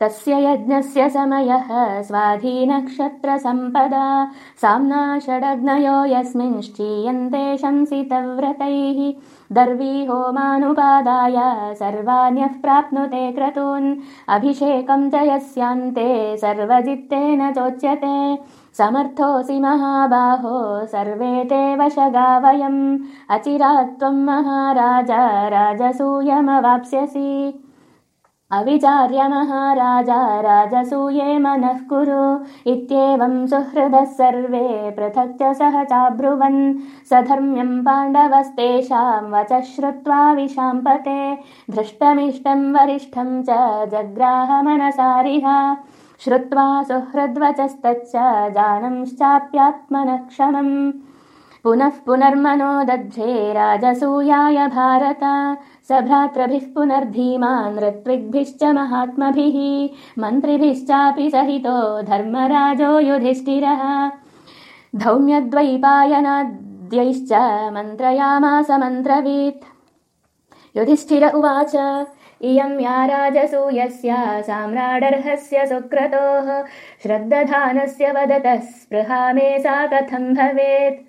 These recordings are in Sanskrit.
तस्य यज्ञस्य समयः स्वाधीनक्षत्रसम्पदा साम्ना षडग्नयो यस्मिंश्चीयन्ते शंसितव्रतैः दर्वी होमानुपादाय सर्वाण्यः प्राप्नुते क्रतून्। अभिषेकम् च यस्यान्ते सर्वजित्तेन चोच्यते। समर्थोऽसि महाबाहो सर्वे ते वशगा वयम्। अचिरात् त्वम् महाराजा राजसूयमवाप्स्यसि अविचार्य महाराजा राजसूये मनः कुरु। इत्येवं सुहृदः सर्वे पृथक् च सह चाब्रुवन्। सधर्म्यं पाण्डवस्तेषां वचः श्रुत्वा विशाम्पते। धृष्टमिष्टं वरिष्ठं च जग्राहमनसारिह। श्रुत्वा सुहृद्वचस्तच्च जानंश्चाप्यात्मनः क्षमम् पुनः पुनर्मनो दध्ये राजसूयाय भारत। स भ्रातृभिः पुनर्धीमान् ऋत्विग्भिश्च महात्मभिः मन्त्रिभिश्चापि सहितो धर्मराजो युधिष्ठिरः। धौम्यद्वैपायनाद्यैश्च मन्त्रयामास मन्त्रवीत्। युधिष्ठिर उवाच इयं या राजसूयस्य साम्राडर्हस्य सुक्रतोः श्रद्दधानस्य वदतः स्पृहा मे सा कथम् भवेत्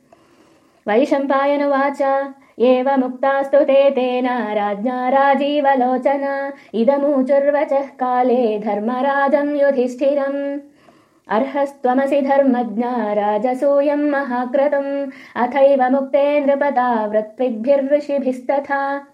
वैशम्पायनुवाच। एवमुक्तास्तु ते तेन राज्ञा राजीवलोचन। इदमूचुर्वचः काले धर्मराजम् युधिष्ठिरम्। अर्हस्त्वमसि धर्मज्ञा राजसूयम् महाक्रतुम्। अथैव मुक्ते नृपता वृत्विग्भिर्ऋषिभिस्तथा